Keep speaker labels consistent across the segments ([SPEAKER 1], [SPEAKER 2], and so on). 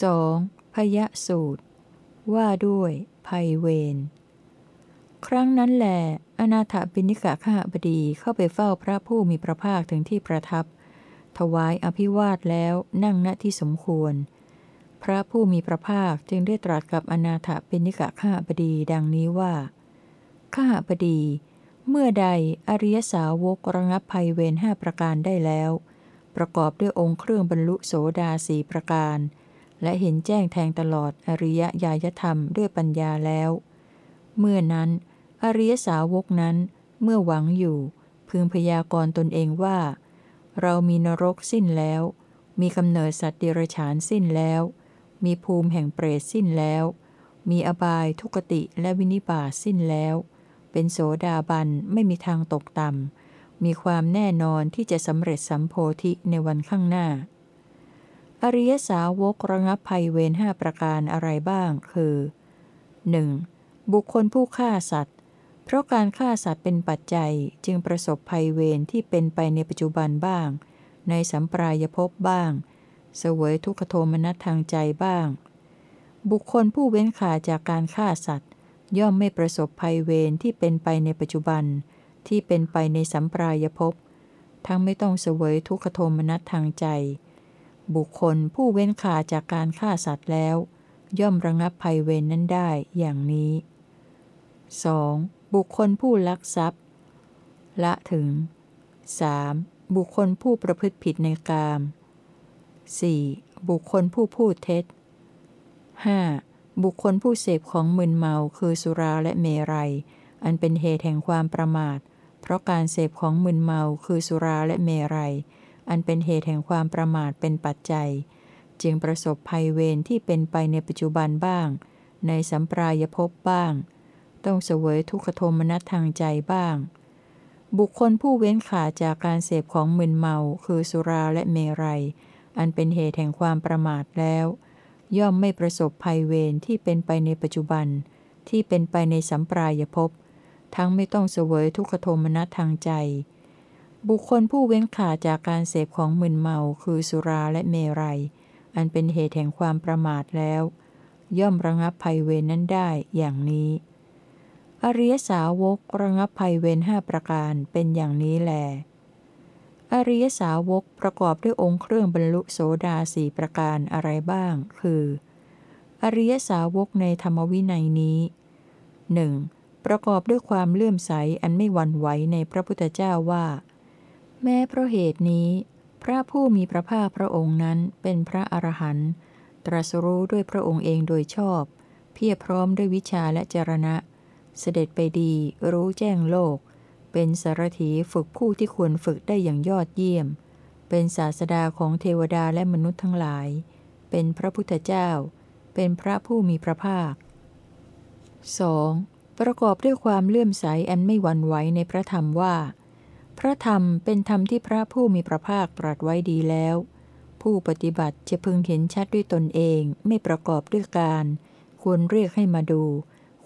[SPEAKER 1] 2. พยสูตร ว่าด้วยภัยเวรครั้งนั้นแหลอนาถบิณิกะข้าบดีเข้าไปเฝ้าพระผู้มีพระภาคถึงที่ประทับ ถวายอภิวาทแล้วนั่งณที่สมควร พระผู้มีพระภาคจึงได้ตรัสกับอนาถบิณิกะข้าบดีดังนี้ว่า ข้าบดี เมื่อใดอริยสาวกระงับภัยเวรห้าประการได้แล้ว ประกอบด้วยองค์เครื่องบรรลุโสดาสีประการ และเห็นแจ้งแทงตลอดอริยญาณธรรมด้วยปัญญาแล้ว เมื่อนั้น อริยสาวกนั้น เมื่อหวังอยู่ พึงพยากรณ์ตนเองว่า เรามีนรกสิ้นแล้ว มีกำเนิดสัตว์เดรัจฉานสิ้นแล้ว มีภูมิแห่งเปรตสิ้นแล้ว มีอบายทุกติและวินิบาสิ้นแล้ว เป็นโสดาบันไม่มีทางตกต่ำมีความแน่นอนที่จะสำเร็จสัมโพธิในวันข้างหน้า อริยสาวกระงับภัยเวรห้าประการอะไรบ้าง คือ 1. บุคคลผู้ฆ่าสัตว์ เพราะการฆ่าสัตว์เป็นปัจจัยจึงประสบภัยเวรที่เป็นไปในปัจจุบันบ้าง ในสัมปรายภพบ้าง เสวยทุกขโทมนัสทางใจบ้าง บุคคลผู้เว้นขาจากการฆ่าสัตว์ ย่อมไม่ประสบภัยเวรที่เป็นไปในปัจจุบัน ที่เป็นไปในสัมปรายภพทั้งไม่ต้องเสวยทุกขโทมนัสทางใจ บุคคลผู้เว้นขาจากการฆ่าสัตว์แล้ว ย่อมระงับภัยเวรนนั้นได้อย่างนี้ 2. บุคคลผู้ลักทรัพย์ ละถึง 3. บุคคลผู้ประพฤติผิดในกาม 4. บุคคลผู้พูดเท็จ 5. บุคคลผู้เสพของมึนเมาคือสุราและเมรัย อันเป็นเหตุแห่งความประมาท เพราะการเสพของมึนเมาคือสุราและเมรัย อันเป็นเหตุแห่งความประมาทเป็นปัจจัย จึงประสบภัยเวรที่เป็นไปในปัจจุบันบ้าง ในสัมปรายภพบ้าง ต้องเสวยทุกขโทมนัสทางใจบ้าง บุคคลผู้เว้นขาจากการเสพของมึนเมา คือสุราและเมรัย อันเป็นเหตุแห่งความประมาทแล้ว ย่อมไม่ประสบภัยเวรที่เป็นไปในปัจจุบัน ที่เป็นไปในสัมปรายภพทั้งไม่ต้องเสวยทุกขโทมนัสทางใจ บุคคลผู้เว้นขาจากการเสพของมึนเมาคือสุราและเมรัย อันเป็นเหตุแห่งความประมาทแล้ว ย่อมระงับภัยเวรนั้นได้อย่างนี้ อริยสาวกระงับภัยเวรห้าประการเป็นอย่างนี้แล อริยสาวกประกอบด้วยองค์เครื่องบรรลุโสดาสี่ประการอะไรบ้าง คือ อริยสาวกในธรรมวินัยนี้หนึ่งประกอบด้วยความเลื่อมใสอันไม่หวั่นไหวในพระพุทธเจ้าว่า แม้เพราะเหตุนี้ พระผู้มีพระภาคพระองค์นั้นเป็นพระอรหันต์ตรัสรู้ด้วยพระองค์เองโดยชอบ เพียรพร้อมด้วยวิชาและจรณะ เสด็จไปดีรู้แจ้งโลก เป็นสารถีฝึกผู้ที่ควรฝึกได้อย่างยอดเยี่ยม เป็นศาสดาของเทวดาและมนุษย์ทั้งหลาย เป็นพระพุทธเจ้า เป็นพระผู้มีพระภาค 2. ประกอบด้วยความเลื่อมใสอันไม่หวั่นไหวในพระธรรมว่า พระธรรมเป็นธรรมที่พระผู้มีพระภาคตรัสไว้ดีแล้ว ผู้ปฏิบัติจะพึงเห็นชัดด้วยตนเองไม่ประกอบด้วยการ ควรเรียกให้มาดู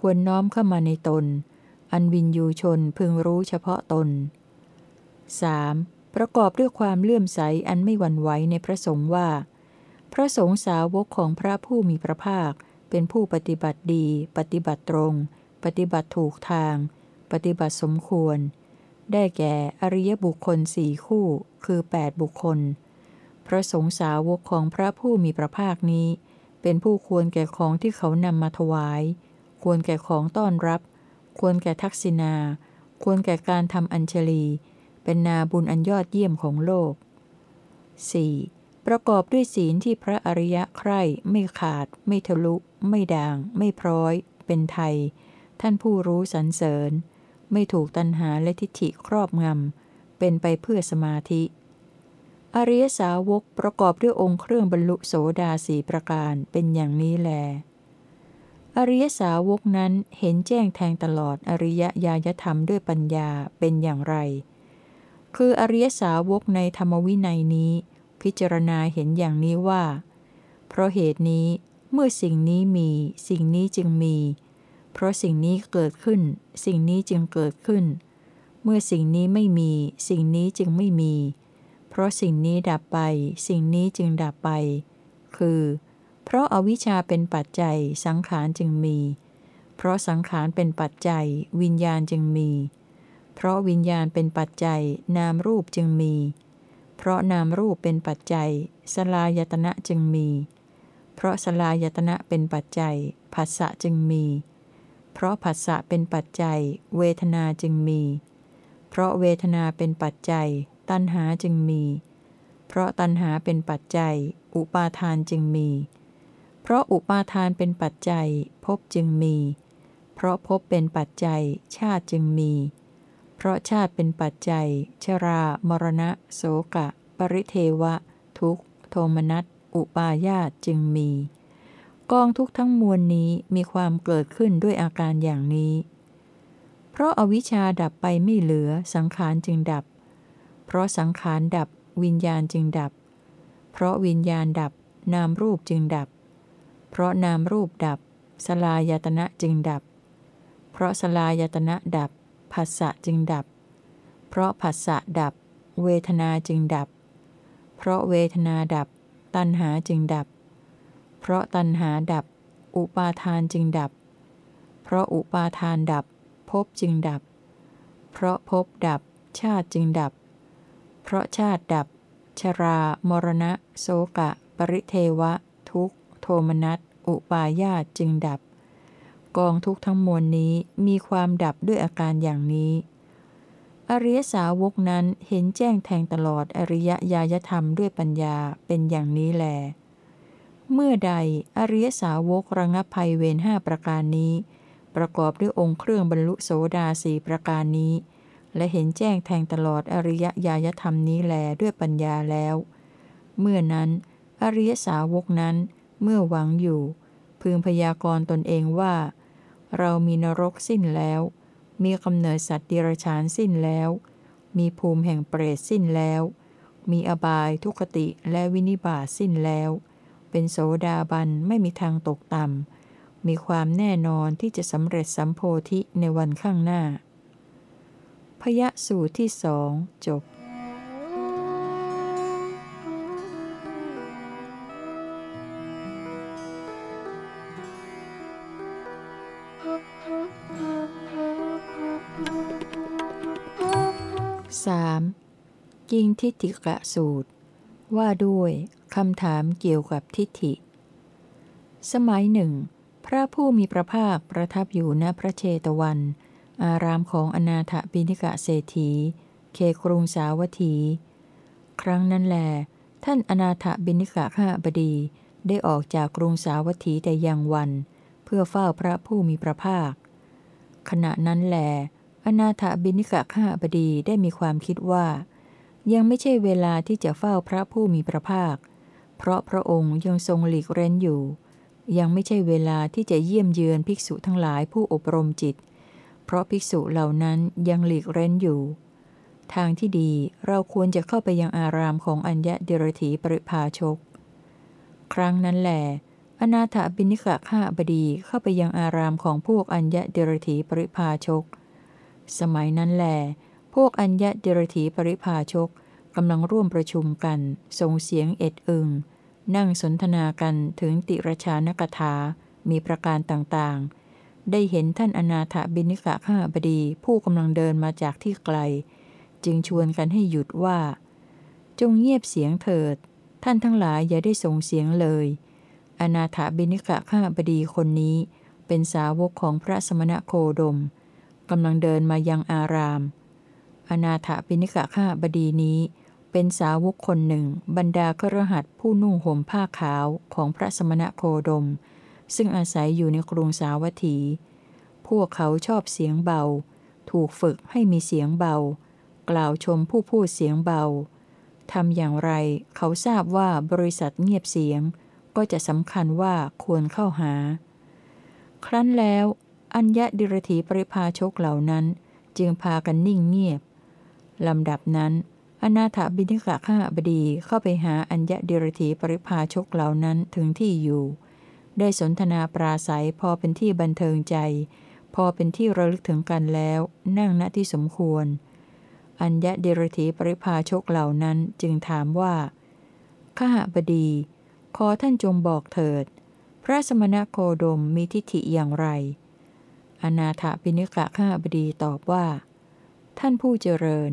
[SPEAKER 1] ควรน้อมเข้ามาในตน อันวินยูชนพึงรู้เฉพาะตน 3. ประกอบด้วยความเลื่อมใสอันไม่หวั่นไหวในพระสงฆ์ว่า พระสงฆ์สาวกของพระผู้มีพระภาค เป็นผู้ปฏิบัติดี ปฏิบัติตรง ปฏิบัติถูกทาง ปฏิบัติสมควร ได้แก่อริยบุคคลสี่คู่ คือ 8 บุคคล พระสงฆ์สาวกของพระผู้มีพระภาคนี้ เป็นผู้ควรแก่ของที่เขานำมาถวาย ควรแก่ของต้อนรับ ควรแก่ทักษิณา ควรแก่การทำอัญชลี เป็นนาบุญอันยอดเยี่ยมของโลก 4. ประกอบด้วยศีลที่พระอริยะใคร่ไม่ขาด ไม่ทะลุ ไม่ด่าง ไม่พร้อย เป็นไทย ท่านผู้รู้สรรเสริญ ไม่ถูกตัณหาและทิฏฐิครอบงำ เป็นไปเพื่อสมาธิ อริยสาวกประกอบด้วยองค์เครื่องบรรลุโสดาสีประการเป็นอย่างนี้แล อริยสาวกนั้นเห็นแจ้งแทงตลอดอริยญาณธรรมด้วยปัญญาเป็นอย่างไร คืออริยสาวกในธรรมวินัยนี้ พิจารณาเห็นอย่างนี้ว่า เพราะเหตุนี้เมื่อสิ่งนี้มี สิ่งนี้จึงมี เพราะสิ่งนี้เกิดขึ้น สิ่งนี้จึงเกิดขึ้น เมื่อสิ่งนี้ไม่มี สิ่งนี้จึงไม่มี เพราะสิ่งนี้ดับไป สิ่งนี้จึงดับไป คือ เพราะอาวิชชาเป็นปัจจัยสังขารจึงมี เพราะสังขารเป็นปัจจัย วิญญาณจึงมี เพราะวิญญาณเป็นปัจจัย นามรูปจึงมี เพราะนามรูปเป็นปัจจัย สลายตนะจึงมี เพราะสลายตนะเป็นปัจจัย ผัสสะจึงมีเพราะผัสสะเป็นปัจจัย เวทนาจึงมี เพราะเวทนาเป็นปัจจัย ตัณหาจึงมี เพราะตัณหาเป็นปัจจัย อุปาทานจึงมี เพราะอุปาทานเป็นปัจจัยภพจึงมี เพราะภพเป็นปัจจัย ชาติจึงมี เพราะชาติเป็นปัจจัย ชรา มรณะ โสกะ ปริเทวะ ทุกโทมนัส อุปาญาตจึงมี กองทุกทั้งมวลนี้มีความเกิดขึ้นด้วยอาการอย่างนี้ เพราะอาวิชชาดับไปไม่เหลือสังขารจึงดับ เพราะสังขารดับวิญญาณจึงดับ เพราะวิญญาณดับนามรูปจึงดับ เพราะนามรูปดับ สลายตนะจึงดับ เพราะสลายตนะดับผัสสะจึงดับ เพราะผัสสะดับ เวทนาจึงดับ เพราะเวทนาดับ ตัณหาจึงดับ เพราะตัณหาดับ อุปาทานจึงดับ เพราะอุปาทานดับภพจึงดับ เพราะภพดับ ชาติจึงดับ เพราะชาติดับ ชรา มรณะ โสกะ ปริเทวะ ทุกโทมนัส อุปาญาตจึงดับ กองทุกทั้งมวลนี้มีความดับด้วยอาการอย่างนี้ อริยสาวกนั้นเห็นแจ้งแทงตลอดอริยญาณธรรมด้วยปัญญาเป็นอย่างนี้แล เมื่อใดอริยสาวกระงับภัยเวรห้าประการนี้ ประกอบด้วยองค์เครื่องบรรลุโสดาสีประการนี้ และเห็นแจ้งแทงตลอดอริยญาณธรรมนี้แลด้วยปัญญาแล้ว เมื่อนั้น อริยสาวกนั้นเมื่อหวังอยู่ พึงพยากรณ์ตนเองว่า เรามีนรกสิ้นแล้ว มีกำเนิดสัตว์ดิรชานสิ้นแล้ว มีภูมิแห่งเปรตสิ้นแล้ว มีอบายทุกติและวินิบาสิ้นแล้ว เป็นโสดาบันไม่มีทางตกต่ำ มีความแน่นอนที่จะสำเร็จสัมโพธิในวันข้างหน้า พยสูตรที่สองจบสามกิงทิฏฐิกะสูตร ว่าด้วยคำถามเกี่ยวกับทิฏฐิ สมัยหนึ่ง พระผู้มีพระภาคประทับอยู่ณพระเชตวัน อารามของอนาถบิณิกะเศรษฐีเคกรุงสาวัตถี ครั้งนั้นแล ท่านอนาถบิณิกะข้าบดีได้ออกจากกรุงสาวัตถีแต่ยังวัน เพื่อเฝ้าพระผู้มีพระภาค ขณะนั้นแล อนาถบิณิกะข้าบดีได้มีความคิดว่า ยังไม่ใช่เวลาที่จะเฝ้าพระผู้มีพระภาค เพราะพระองค์ยังทรงหลีกเร้นอยู่ ยังไม่ใช่เวลาที่จะเยี่ยมเยือนภิกษุทั้งหลายผู้อบรมจิต เพราะภิกษุเหล่านั้นยังหลีกเร้นอยู่ ทางที่ดีเราควรจะเข้าไปยังอารามของอัญญะเดรถีปริภาชก ครั้งนั้นแหลอนาถบินิกะข้าบดีเข้าไปยังอารามของพวกอัญญะเดรถีปริภาชก สมัยนั้นแหลพวกอัญญะเดรถีปริภาชก กำลังร่วมประชุมกันส่งเสียงเอ็ดอึง นั่งสนทนากันถึงติรชานกถา มีประการต่างๆ ได้เห็นท่านอนาถบินิกะข้าบดีผู้กำลังเดินมาจากที่ไกล จึงชวนกันให้หยุดว่า จงเงียบเสียงเถิด ท่านทั้งหลายอย่าได้ส่งเสียงเลย อนาถบินิกะข้าบดีคนนี้เป็นสาวกของพระสมณะโคดมกำลังเดินมายังอาราม อนาถบินิกะข้าบดีนี้ เป็นสาวกคนหนึ่ง บรรดาครหัสผู้นุ่งห่มผ้าขาวของพระสมณะโคดม ซึ่งอาศัยอยู่ในกรุงสาวัตถี พวกเขาชอบเสียงเบา ถูกฝึกให้มีเสียงเบา กล่าวชมผู้พูดเสียงเบาทำอย่างไรเขาทราบว่าบริษัทเงียบเสียง ก็จะสำคัญว่าควรเข้าหา ครั้นแล้ว อัญญดิรถีปริพาชกเหล่านั้น จึงพากันนิ่งเงียบลำดับนั้น อนาถบิณิกะข้าบดีเข้าไปหาอัญญเดรถีปริพาชกเหล่านั้นถึงที่อยู่ ได้สนทนาปราศัยพอเป็นที่บันเทิงใจ พอเป็นที่ระลึกถึงกันแล้ว นั่งณที่สมควร อัญญะเดรธีปริพาชกเหล่านั้นจึงถามว่าข้าบดี ขอท่านจงบอกเถิด พระสมณโคดมมีทิฏฐิอย่างไร อนาถปิณิกะข้าบดีตอบว่า ท่านผู้เจริญ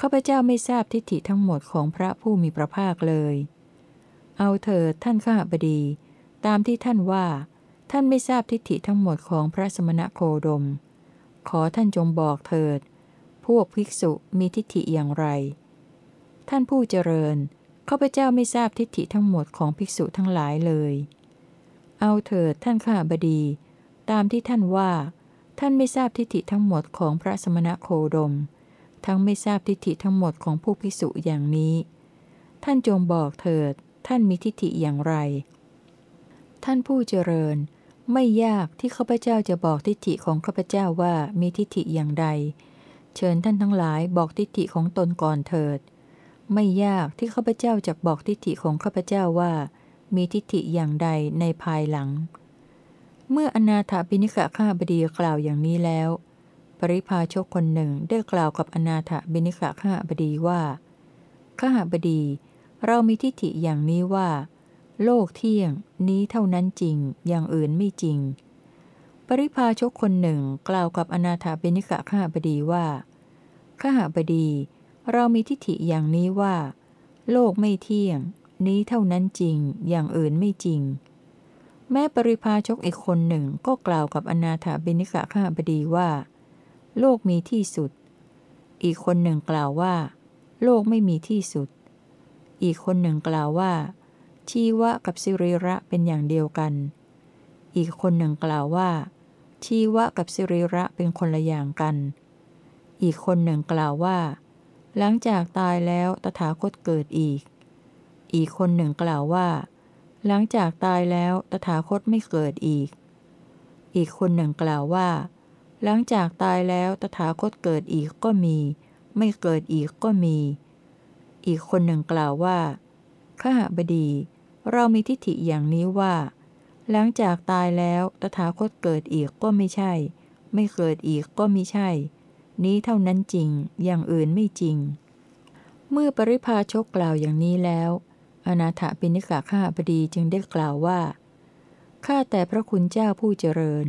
[SPEAKER 1] ข้าพเจ้าไม่ทราบทิฏฐิทั้งหมดของพระผู้มีพระภาคเลย เอาเถิดท่านข้าบดี ตามที่ท่านว่า ท่านไม่ทราบทิฏฐิทั้งหมดของพระสมณโคดม ขอท่านจงบอกเถิด พวกภิกษุมีทิฏฐิอย่างไร ท่านผู้เจริญ ข้าพเจ้าไม่ทราบทิฏฐิทั้งหมดของภิกษุทั้งหลายเลย เอาเถิดท่านข้าบดี ตามที่ท่านว่า ท่านไม่ทราบทิฏฐิทั้งหมดของพระสมณโคดม ทั้งไม่ทราบทิฏฐิทั้งหมดของผู้ภิกษุอย่างนี้ ท่านจงบอกเถิด ท่านมีทิฏฐิอย่างไร ท่านผู้เจริญ ไม่ยากที่ข้าพเจ้าจะบอกทิฏฐิของข้าพเจ้าว่ามีทิฏฐิอย่างใด เชิญท่านทั้งหลายบอกทิฏฐิของตนก่อนเถิด ไม่ยากที่ข้าพเจ้าจะบอกทิฏฐิของข้าพเจ้าว่า มีทิฏฐิอย่างใดในภายหลัง เมื่ออนาถาบิณิกะข้าบดีกล่าวอย่างนี้แล้ว ปริพาชกคนหนึ่งได้กล่าวกับอนาถาบิณิกะข้าบดีว่าข้าบดี เรามีทิฏฐิอย่างนี้ว่า โลกเที่ยงนี้เท่านั้นจริง อย่างอื่นไม่จริง ปริพาชกคนหนึ่งกล่าวกับอนาถาบิณิกะข้าบดีว่าข้าบดี เรามีทิฏฐิอย่างนี้ว่า โลกไม่เที่ยง นี้เท่านั้นจริง อย่างอื่นไม่จริง แม้ปริพาชกอีกคนหนึ่งก็กล่าวกับอนาถาบิณิกะข้าบดีว่า โลกมีที่สุด อีกคนหนึ่งกล่าวว่า โลกไม่มีที่สุด อีกคนหนึ่งกล่าวว่า ชีวะกับสิริระเป็นอย่างเดียวกัน อีกคนหนึ่งกล่าวว่า ชีวะกับสิริระเป็นคนละอย่างกัน อีกคนหนึ่งกล่าวว่า หลังจากตายแล้วตถาคตเกิดอีก อีกคนหนึ่งกล่าวว่า หลังจากตายแล้วตถาคตไม่เกิดอีก อีกคนหนึ่งกล่าวว่า หลังจากตายแล้วตถาคตเกิดอีกก็มี ไม่เกิดอีกก็มี อีกคนหนึ่งกล่าวว่า ข้าบดี เรามีทิฏฐิอย่างนี้ว่า หลังจากตายแล้วตถาคตเกิดอีกก็ไม่ใช่ ไม่เกิดอีกก็ไม่ใช่ นี้เท่านั้นจริง อย่างอื่นไม่จริง เมื่อปริพาชกกล่าวอย่างนี้แล้ว อนาถปิณิกาข้าพดีจึงได้กล่าวว่า ข้าแต่พระคุณเจ้าผู้เจริญ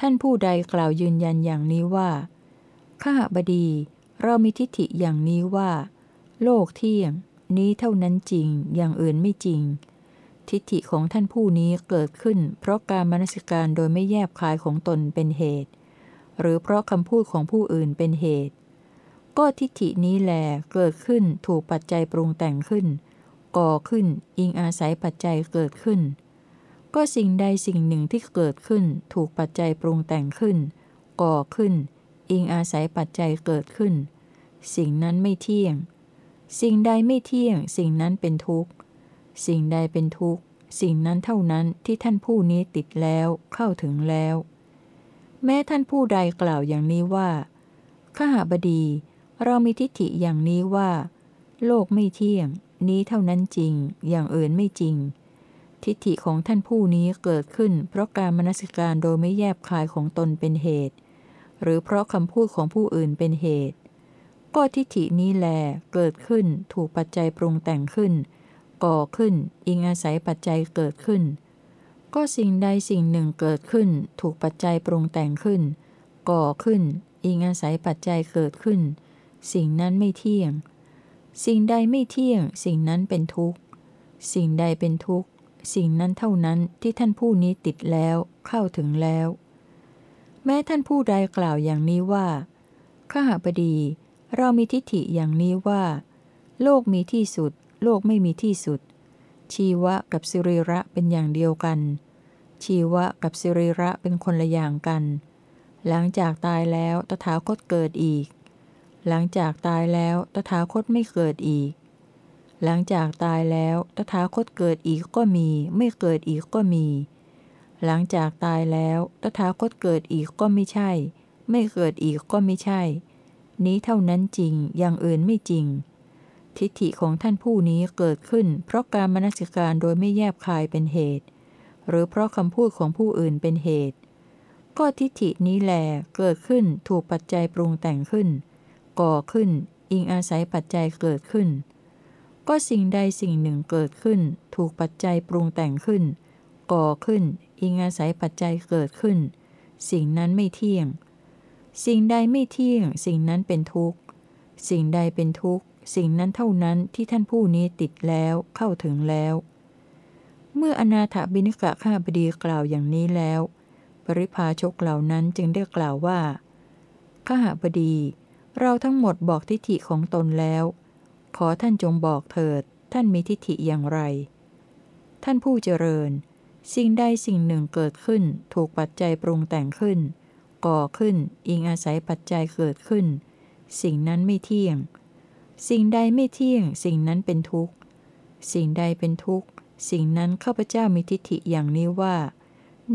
[SPEAKER 1] ท่านผู้ใดกล่าวยืนยันอย่างนี้ว่า ข้าบดี เรามีทิฏฐิอย่างนี้ว่า โลกเที่ยง นี้เท่านั้นจริง อย่างอื่นไม่จริง ทิฏฐิของท่านผู้นี้เกิดขึ้น เพราะการมนสิการโดยไม่แยบคายของตนเป็นเหตุ หรือเพราะคำพูดของผู้อื่นเป็นเหตุ ก็ทิฏฐินี้แหลเกิดขึ้นถูกปัจจัยปรุงแต่งขึ้น ก่อขึ้น อิงอาศัยปัจจัยเกิดขึ้น ก็สิ่งใดสิ่งหนึ่งที่เกิดขึ้น ถูกปัจจัยปรุงแต่งขึ้น ก่อขึ้น อิงอาศัยปัจจัยเกิดขึ้น สิ่งนั้นไม่เที่ยง สิ่งใดไม่เที่ยง สิ่งนั้นเป็นทุกข์ สิ่งใดเป็นทุกข์ สิ่งนั้นเท่านั้นที่ท่านผู้นี้ติดแล้วเข้าถึงแล้ว แม้ท่านผู้ใดกล่าวอย่างนี้ว่าข้าบดี เรามีทิฏฐิอย่างนี้ว่า โลกไม่เที่ยง นี้เท่านั้นจริง อย่างอื่นไม่จริง ทิฏฐิของท่านผู้นี้เกิดขึ้น เพราะการมนสิการโดยไม่แยบคายของตนเป็นเหตุ หรือเพราะคำพูดของผู้อื่นเป็นเหตุ ก็ทิฏฐินี้แลเกิดขึ้น ถูกปัจจัยปรุงแต่งขึ้น ก่อขึ้น อิงอาศัยปัจจัยเกิดขึ้น ก็สิ่งใดสิ่งหนึ่งเกิดขึ้น ถูกปัจจัยปรุงแต่งขึ้น ก่อขึ้น อิงอาศัยปัจจัยเกิดขึ้น สิ่งนั้นไม่เที่ยง สิ่งใดไม่เที่ยง สิ่งนั้นเป็นทุกข์ สิ่งใดเป็นทุกข์ สิ่งนั้นเท่านั้นที่ท่านผู้นี้ติดแล้วเข้าถึงแล้ว แม้ท่านผู้ใดกล่าวอย่างนี้ว่า ข้าพดี เรามีทิฏฐิอย่างนี้ว่า โลกมีที่สุด โลกไม่มีที่สุด ชีวะกับสิริระเป็นอย่างเดียวกัน ชีวะกับสิริระเป็นคนละอย่างกัน หลังจากตายแล้วตถาคตเกิดอีก หลังจากตายแล้วตถาคตไม่เกิดอีก หลังจากตายแล้วตถาคตเกิดอีกก็มี ไม่เกิดอีกก็มี หลังจากตายแล้วตถาคตเกิดอีกก็ไม่ใช่ ไม่เกิดอีกก็ไม่ใช่ นี้เท่านั้นจริงอย่างอื่นไม่จริง ทิฏฐิของท่านผู้นี้เกิดขึ้น เพราะการมนสิการโดยไม่แยบคายเป็นเหตุ หรือเพราะคำพูดของผู้อื่นเป็นเหตุก็ทิฏฐินี้แหลเกิดขึ้นถูกปัจจัยปรุงแต่งขึ้น ก่อขึ้น อิงอาศัยปัจจัยเกิดขึ้น ก็สิ่งใดสิ่งหนึ่งเกิดขึ้น ถูกปัจจัยปรุงแต่งขึ้น ก่อขึ้น อิงอาศัยปัจจัยเกิดขึ้น สิ่งนั้นไม่เที่ยง สิ่งใดไม่เที่ยง สิ่งนั้นเป็นทุกข์ สิ่งใดเป็นทุกข์ สิ่งนั้นเท่านั้นที่ท่านผู้นี้ติดแล้วเข้าถึงแล้ว เมื่ออนาถบิณกะข้าบดีกล่าวอย่างนี้แล้ว ปริพาชกเหล่านั้นจึงได้กล่าวว่าข้าบดี เราทั้งหมดบอกทิฏฐิของตนแล้ว ขอท่านจงบอกเถิด ท่านมีทิฏฐิอย่างไร ท่านผู้เจริญ สิ่งใดสิ่งหนึ่งเกิดขึ้น ถูกปัจจัยปรุงแต่งขึ้น ก่อขึ้น อิงอาศัยปัจจัยเกิดขึ้น สิ่งนั้นไม่เที่ยง สิ่งใดไม่เที่ยง สิ่งนั้นเป็นทุกข์ สิ่งใดเป็นทุกข์ สิ่งนั้นข้าพเจ้ามีทิฏฐิอย่างนี้ว่า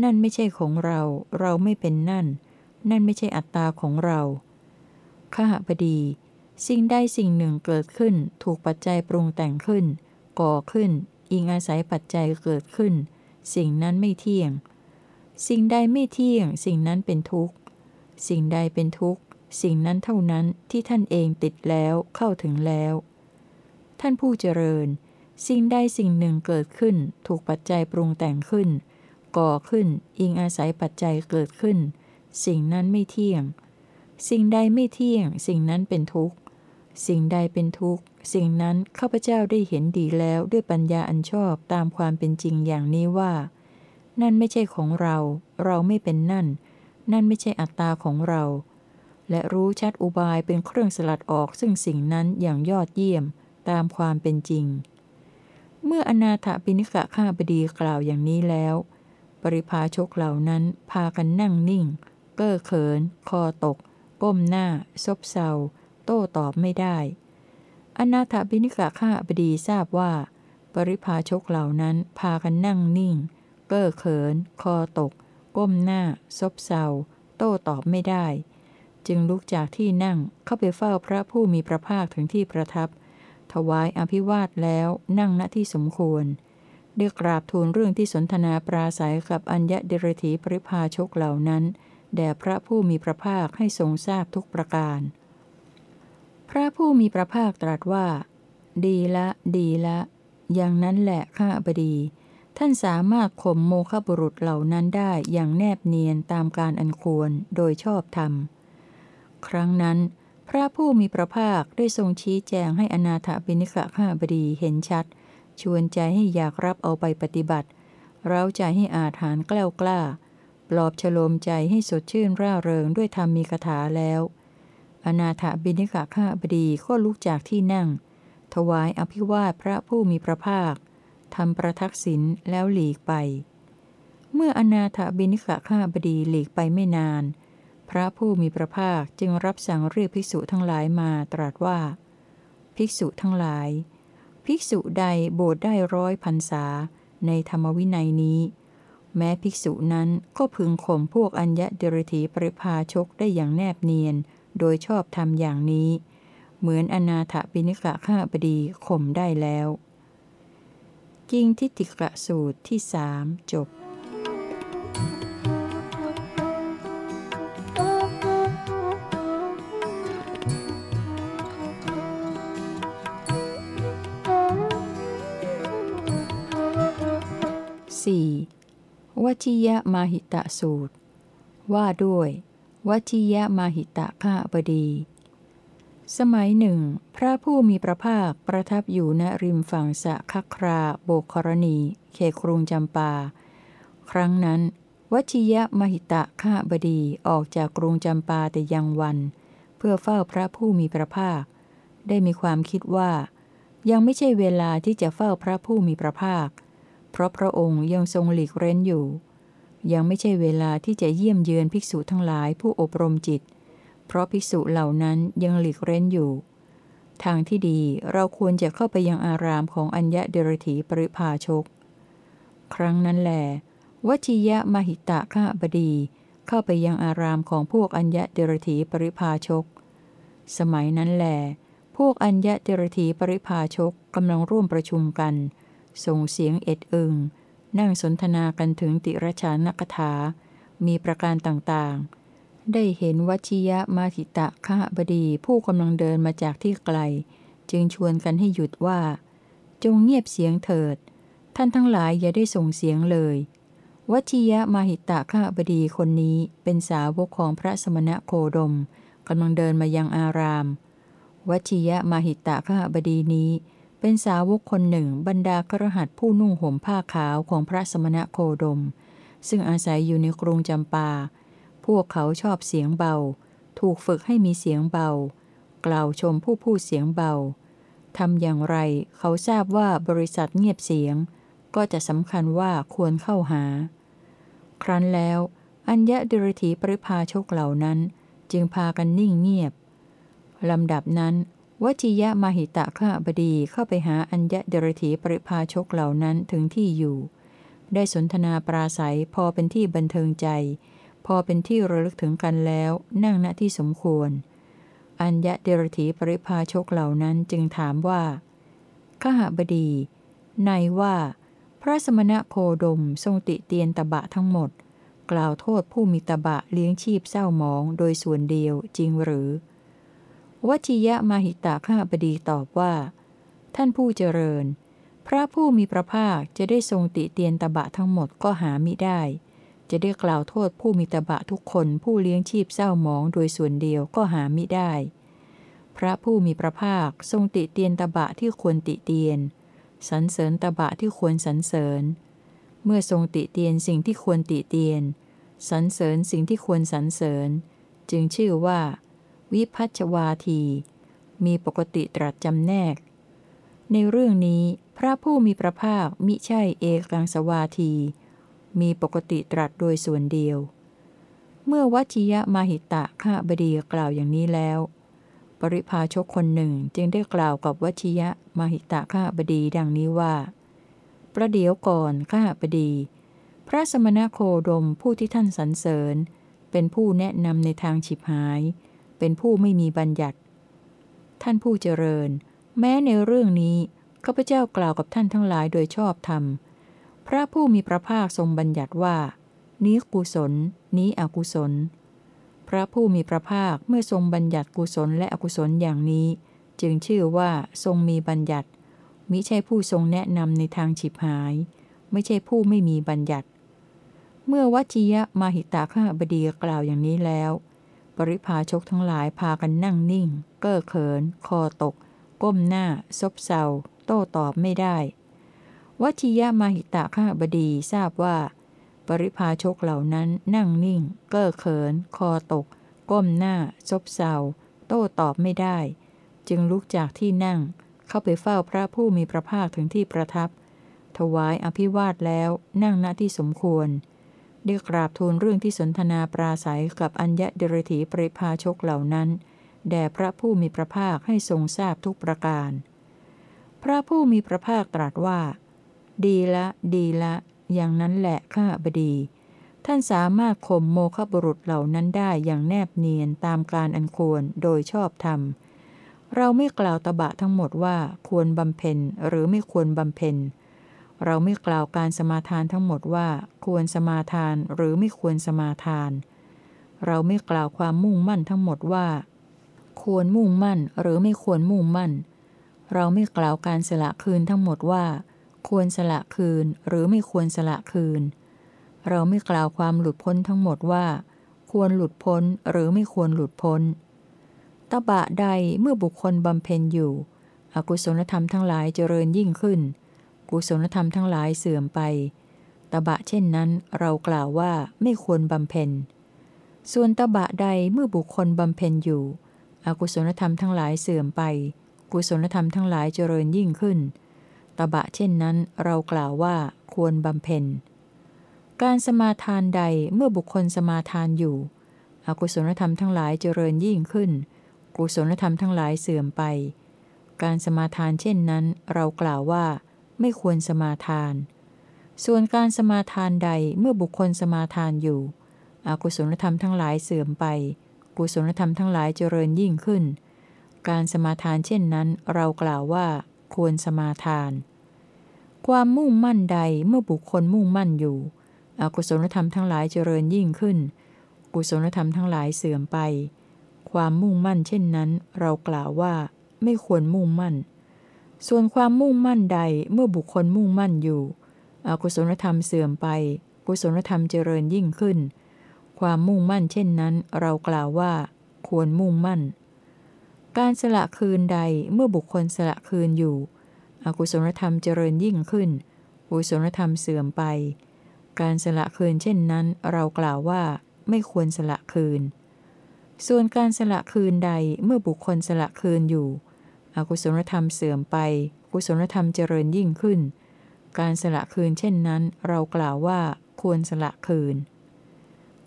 [SPEAKER 1] นั่นไม่ใช่ของเรา เราไม่เป็นนั่น นั่นไม่ใช่อัตตาของเราข้าบดี สิ่งใดสิ่งหนึ่งเกิดขึ้น ถูกปัจจัยปรุงแต่งขึ้น ก่อขึ้น อิงอาศัยปัจจัยเกิดขึ้น สิ่งนั้นไม่เที่ยง สิ่งใดไม่เที่ยง สิ่งนั้นเป็นทุกข์ สิ่งใดเป็นทุกข์ สิ่งนั้นเท่านั้นที่ท่านเองติดแล้วเข้าถึงแล้ว ท่านผู้เจริญ สิ่งใดสิ่งหนึ่งเกิดขึ้น ถูกปัจจัยปรุงแต่งขึ้น ก่อขึ้น อิงอาศัยปัจจัยเกิดขึ้น สิ่งนั้นไม่เที่ยง สิ่งใดไม่เที่ยง สิ่งนั้นเป็นทุกข์ สิ่งใดเป็นทุกข์ สิ่งนั้นข้าพเจ้าได้เห็นดีแล้วด้วยปัญญาอันชอบตามความเป็นจริงอย่างนี้ว่า นั่นไม่ใช่ของเรา เราไม่เป็นนั่น นั่นไม่ใช่อัตตาของเรา และรู้ชัดอุบายเป็นเครื่องสลัดออกซึ่งสิ่งนั้นอย่างยอดเยี่ยมตามความเป็นจริง เมื่ออนาถปิณิกะข้าบดีกล่าวอย่างนี้แล้ว ปริพาชกเหล่านั้นพากันนั่งนิ่ง เก้อเขิน คอตก ก้มหน้า ซบเซา ต้ตอบไม่ได้ อนาถปิณิกะข้าบดีทราบว่า ปริพาชกเหล่านั้นพากันนั่งนิ่ง เก้อเขิน คอตก ก้มหน้า ซบเซา โต้ตอบไม่ได้ จึงลุกจากที่นั่งเข้าไปเฝ้าพระผู้มีพระภาคถึงที่ประทับ ถวายอภิวาทแล้วนั่งณที่สมควรได้กราบทูลเรื่องที่สนทนาปราศัยกับอัญญเดรธีปริพาชกเหล่านั้น แด่พระผู้มีพระภาคให้ทรงทราบทุกประการ พระผู้มีพระภาคตรัสว่า ดีละ ดีละ อย่างนั้นแหละข้าบดี ท่านสามารถข่มโมฆบุรุษเหล่านั้นได้อย่างแนบเนียนตามการอันควรโดยชอบธรรม ครั้งนั้น พระผู้มีพระภาคได้ทรงชี้แจงให้อนาถบิณิกะข้าบดีเห็นชัด ชวนใจให้อยากรับเอาไปปฏิบัติ เร้าใจให้อาถานกล้ากล้า ปลอบฉโลมใจให้สดชื่นร่าเริงด้วยธรรมมีคาถาแล้ว อนาถบิณิกะข้าบดีก็ลุกจากที่นั่ง ถวายอภิวาทพระผู้มีพระภาคทำประทักษิณแล้วหลีกไป เมื่ออนาถบิณิกะข้าบดีหลีกไปไม่นาน พระผู้มีพระภาคจึงรับสั่งเรียกภิกษุทั้งหลายมาตรัสว่า ภิกษุทั้งหลาย ภิกษุใดโบสถ์ได้ร้อยพรรษา ในธรรมวินัยนี้ แม้ภิกษุนั้นก็พึงข่มพวกอัญญเดรธีปริพาชกได้อย่างแนบเนียน โดยชอบธรรมอย่างนี้ เหมือนอนาถบิณิกะข้าบดีข่มได้แล้วกิงทิฏฐิกะสูตรที่สามจบ 4. วชิยะมาหิตะสูตร ว่าด้วย วชิยมาหิตะข้าบดี สมัยหนึ่ง พระผู้มีพระภาคประทับอยู่ณริมฝั่งสะคัคราโบกรณี เขตกรุงจำปา ครั้งนั้นวชิยมหิตะข้าบดีออกจากกรุงจำปาแต่ยังวัน เพื่อเฝ้าพระผู้มีพระภาค ได้มีความคิดว่า ยังไม่ใช่เวลาที่จะเฝ้าพระผู้มีพระภาค เพราะพระองค์ยังทรงหลีกเร้นอยู่ ยังไม่ใช่เวลาที่จะเยี่ยมเยือนภิกษุทั้งหลายผู้อบรมจิต เพราะภิกษุเหล่านั้นยังหลีกเร้นอยู่ ทางที่ดีเราควรจะเข้าไปยังอารามของอัญญเดรธีปริภาชก ครั้งนั้นแหลวชิยะมหิตะข้าบดี เข้าไปยังอารามของพวกอัญญเดรธีปริภาชก สมัยนั้นแหลพวกอัญญเดรธีปริภาชกกำลังร่วมประชุมกัน ส่งเสียงเอ็ดอึง นั่งสนทนากันถึงติรชานกถา มีประการต่างๆ ได้เห็นวชิยะมาหิตะข้าบดีผู้กำลังเดินมาจากที่ไกล จึงชวนกันให้หยุดว่า จงเงียบเสียงเถิด ท่านทั้งหลายอย่าได้ส่งเสียงเลยวชิยะมาหิตะข้าบดีคนนี้เป็นสาวกของพระสมณะโคดมกำลังเดินมายังอาราม วชิยะมาหิตะข้าบดีนี้ เป็นสาวกคนหนึ่งบรรดากระหัสผู้นุ่งห่มผ้าขาวของพระสมณะโคดม ซึ่งอาศัยอยู่ในกรุงจำปา พวกเขาชอบเสียงเบา ถูกฝึกให้มีเสียงเบา กล่าวชมผู้พูดเสียงเบาทำอย่างไรเขาทราบว่าบริษัทเงียบเสียง ก็จะสำคัญว่าควรเข้าหา ครั้นแล้ว อัญญะดิรถีปริพาชกเหล่านั้น จึงพากันนิ่งเงียบลำดับนั้น วชิยะมาหิตะข้าบดีเข้าไปหาอัญญะดิรถีปริพาชกเหล่านั้นถึงที่อยู่ ได้สนทนาปราศัยพอเป็นที่บันเทิงใจ พอเป็นที่ระลึกถึงกันแล้วนั่งณที่สมควร อัญญะเดรถีปริพาชกเหล่านั้นจึงถามว่าขหบดี ในว่า พระสมณะโคดมทรงติเตียนตบะทั้งหมด กล่าวโทษผู้มีตบะเลี้ยงชีพเศร้าหมองโดยส่วนเดียวจริงหรือ วชิยะมาหิตาข้าบดีตอบว่า ท่านผู้เจริญ พระผู้มีพระภาคจะได้ทรงติเตียนตบะทั้งหมดก็หามิได้ จะได้กล่าวโทษผู้มีตบะทุกคนผู้เลี้ยงชีพเศร้าหมองโดยส่วนเดียวก็หามิได้ พระผู้มีพระภาคทรงติเตียนตบะที่ควรติเตียนสรรเสริญตบะที่ควรสรรเสริญ เมื่อทรงติเตียนสิ่งที่ควรติเตียนสรรเสริญสิ่งที่ควรสรรเสริญ จึงชื่อว่า วิพัชวาที มีปกติตรัสจำแนก ในเรื่องนี้พระผู้มีพระภาคมิใช่เอกังสวาที มีปกติตรัสโดยส่วนเดียว เมื่อวัชิยะมาหิตะข้าบดีกล่าวอย่างนี้แล้ว ปริพาชกคนหนึ่งจึงได้กล่าวกับวัชิยะมาหิตะข้าบดีดังนี้ว่า ประเดี๋ยวก่อนข้าบดี พระสมณโคดมผู้ที่ท่านสรรเสริญ เป็นผู้แนะนำในทางฉิบหาย เป็นผู้ไม่มีบัญญัติ ท่านผู้เจริญ แม้ในเรื่องนี้ข้าพเจ้ากล่าวกับท่านทั้งหลายโดยชอบธรรม พระผู้มีพระภาคทรงบัญญัติว่า นี้กุศล นี้อกุศล พระผู้มีพระภาคเมื่อทรงบัญญัติกุศลและอกุศลอย่างนี้ จึงชื่อว่าทรงมีบัญญัติ มิใช่ผู้ทรงแนะนำในทางฉิบหาย ไม่ใช่ผู้ไม่มีบัญญัติ เมื่อวัชิยะมาหิตาข้าบดีกล่าวอย่างนี้แล้ว ปริพาชกทั้งหลายพากันนั่งนิ่ง เก้อเขิน คอตก ก้มหน้า ซบเซา โต้ตอบไม่ได้ วัชิยะมาหิตะข้าบดีทราบว่า ปริพาชกเหล่านั้นนั่งนิ่ง เก้อเขิน คอตก ก้มหน้า ซบเซา โต้ตอบไม่ได้ จึงลุกจากที่นั่ง เข้าไปเฝ้าพระผู้มีพระภาคถึงที่ประทับ ถวายอภิวาทแล้วนั่งณที่สมควร ได้กราบทูลเรื่องที่สนทนาปราศัยกับอัญญเดรถีปริพาชกเหล่านั้น แด่พระผู้มีพระภาคให้ทรงทราบทุกประการ พระผู้มีพระภาคตรัสว่า ดีละ ดีละ อย่างนั้นแหละข้าบดี ท่านสามารถข่มโมฆบุรุษเหล่านั้นได้อย่างแนบเนียนตามการอันควรโดยชอบธรรม เราไม่กล่าวตบะทั้งหมดว่าควรบำเพ็ญหรือไม่ควรบำเพ็ญ เราไม่กล่าวการสมาทานทั้งหมดว่าควรสมาทานหรือไม่ควรสมาทาน เราไม่กล่าวความมุ่งมั่นทั้งหมดว่า ควรมุ่งมั่นหรือไม่ควรมุ่งมั่น เราไม่กล่าวการสละคืนทั้งหมดว่า ควรสละคืนหรือไม่ควรสละคืน เราไม่กล่าวความหลุดพ้นทั้งหมดว่า ควรหลุดพ้นหรือไม่ควรหลุดพ้น ตบะใดเมื่อบุคคลบำเพ็ญอยู่ อกุศลธรรมทั้งหลายเจริญยิ่งขึ้น กุศลธรรมทั้งหลายเสื่อมไปตบะเช่นนั้นเรากล่าวว่าไม่ควรบำเพ็ญ ส่วนตบะใดเมื่อบุคคลบำเพ็ญอยู่อกุศลธรรมทั้งหลายเสื่อมไป กุศลธรรมทั้งหลายเจริญยิ่งขึ้นตบะเช่นนั้นเรากล่าวว่าควรบำเพ็ญ การสมาทานใดเมื่อบุคคลสมาทานอยู่ อกุศลธรรมทั้งหลายเจริญยิ่งขึ้น กุศลธรรมทั้งหลายเสื่อมไป การสมาทานเช่นนั้น เรากล่าวว่า ไม่ควรสมาทาน ส่วนการสมาทานใดเมื่อบุคคลสมาทานอยู่ อกุศลธรรมทั้งหลายเสื่อมไป กุศลธรรมทั้งหลายเจริญยิ่งขึ้น การสมาทานเช่นนั้น เรากล่าวว่า ควรสมาทาน ความมุ่งมั่นใดเมื่อบุคคลมุ่งมั่นอยู่ อกุศลธรรมทั้งหลายเจริญยิ่งขึ้น กุศลธรรมทั้งหลายเสื่อมไป ความมุ่งมั่นเช่นนั้น เรากล่าวว่า ไม่ควรมุ่งมั่น ส่วนความมุ่งมั่นใดเมื่อบุคคลมุ่งมั่นอยู่อกุศลธรรมเสื่อมไป กุศลธรรมเจริญยิ่งขึ้น ความมุ่งมั่นเช่นนั้น เรากล่าวว่า ควรมุ่งมั่น การสละคืนใดเมื่อบุคคลสละคืนอยู่ อกุศลธรรมเจริญยิ่งขึ้น กุศลธรรมเสื่อมไป การสละคืนเช่นนั้น เรากล่าวว่า ไม่ควรสละคืน ส่วนการสละคืนใดเมื่อบุคคลสละคืนอยู่ อกุศลธรรมเสื่อมไป กุศลธรรมเจริญยิ่งขึ้น การสละคืนเช่นนั้น เรากล่าวว่าควรสละคืน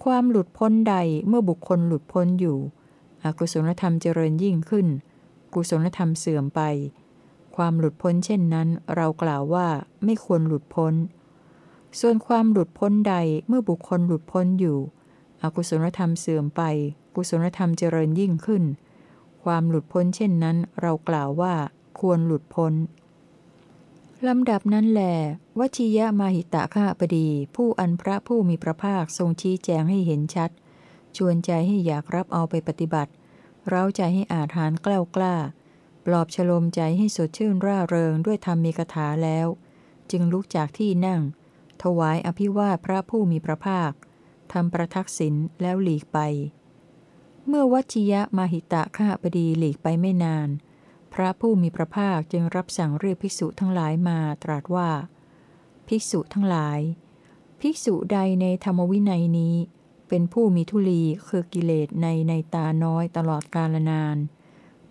[SPEAKER 1] ความหลุดพ้นใดเมื่อบุคคลหลุดพ้นอยู่ อกุศลธรรมเจริญยิ่งขึ้น กุศลธรรมเสื่อมไป ความหลุดพ้นเช่นนั้น เรากล่าวว่าไม่ควรหลุดพ้น ส่วนความหลุดพ้นใดเมื่อบุคคลหลุดพ้นอยู่ อกุศลธรรมเสื่อมไป กุศลธรรมเจริญยิ่งขึ้น ความหลุดพ้นเช่นนั้น เรากล่าวว่าควรหลุดพ้นลำดับนั้นแหลวชิยะมาหิตะข้าพดี ผู้อันพระผู้มีพระภาคทรงชี้แจงให้เห็นชัด ชวนใจให้อยากรับเอาไปปฏิบัติ เร้าใจให้อาถานกล้ากล้า ปลอบฉโลมใจให้สดชื่นร่าเริงด้วยธรรมมีคาถาแล้ว จึงลุกจากที่นั่ง ถวายอภิวาทพระผู้มีพระภาคทำประทักษิณแล้วหลีกไป เมื่อวัชิยะมาหิตะข้าพดีหลีกไปไม่นาน พระผู้มีพระภาคจึงรับสั่งเรียกภิกษุทั้งหลายมาตรัสว่า ภิกษุทั้งหลาย ภิกษุใดในธรรมวินัยนี้ เป็นผู้มีทุลีคือกิเลสในในตาน้อยตลอดกาลนาน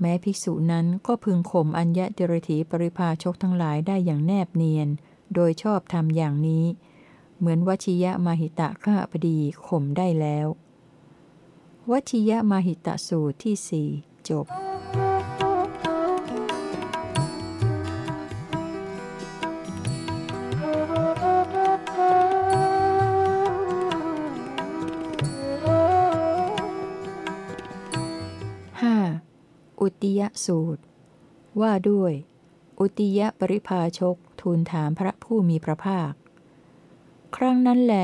[SPEAKER 1] แม้ภิกษุนั้นก็พึงข่มอัญญติรถีปริภาชกทั้งหลายได้อย่างแนบเนียน โดยชอบทำอย่างนี้ เหมือนวชิยะมาหิตะข้าพดีข่มได้แล้ว วชิยมาหิตะสูตรที่สี่จบอุติยสูตร ว่าด้วย อุติยปริภาชกทูลถามพระผู้มีพระภาค ครั้งนั้นแล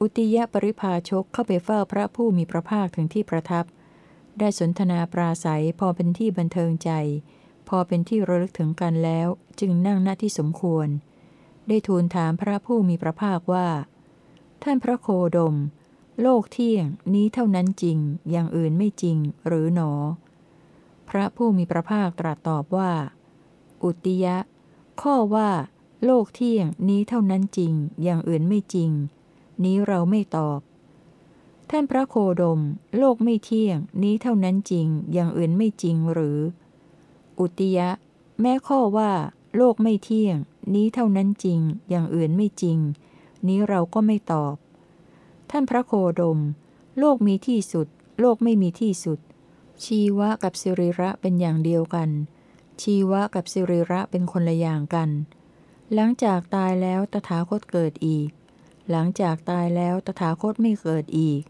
[SPEAKER 1] อุติยปริภาชกเข้าไปเฝ้าพระผู้มีพระภาคถึงที่ประทับ ได้สนทนาปราศัยพอเป็นที่บันเทิงใจ พอเป็นที่ระลึกถึงกันแล้ว จึงนั่งหน้าที่สมควร ได้ทูลถามพระผู้มีพระภาคว่า ท่านพระโคดม โลกเที่ยงนี้เท่านั้นจริง อย่างอื่นไม่จริงหรือหนอ พระผู้มีพระภาคตรัสตอบว่า อุติยะ ข้อว่า โลกเที่ยงนี้เท่านั้นจริง อย่างอื่นไม่จริง นี้เราไม่ตอบ ท่านพระโคดม โลกไม่เที่ยง นี้เท่านั้นจริง อย่างอื่นไม่จริงหรือ อุติยะ แม้ข้อว่า โลกไม่เที่ยง นี้เท่านั้นจริง อย่างอื่นไม่จริง นี้เราก็ไม่ตอบ ท่านพระโคดม โลกมีที่สุด โลกไม่มีที่สุด ชีวะกับสิริระเป็นอย่างเดียวกัน ชีวะกับสิริระเป็นคนละอย่างกัน หลังจากตายแล้วตถาคตเกิดอีก หลังจากตายแล้วตถาคตไม่เกิดอีก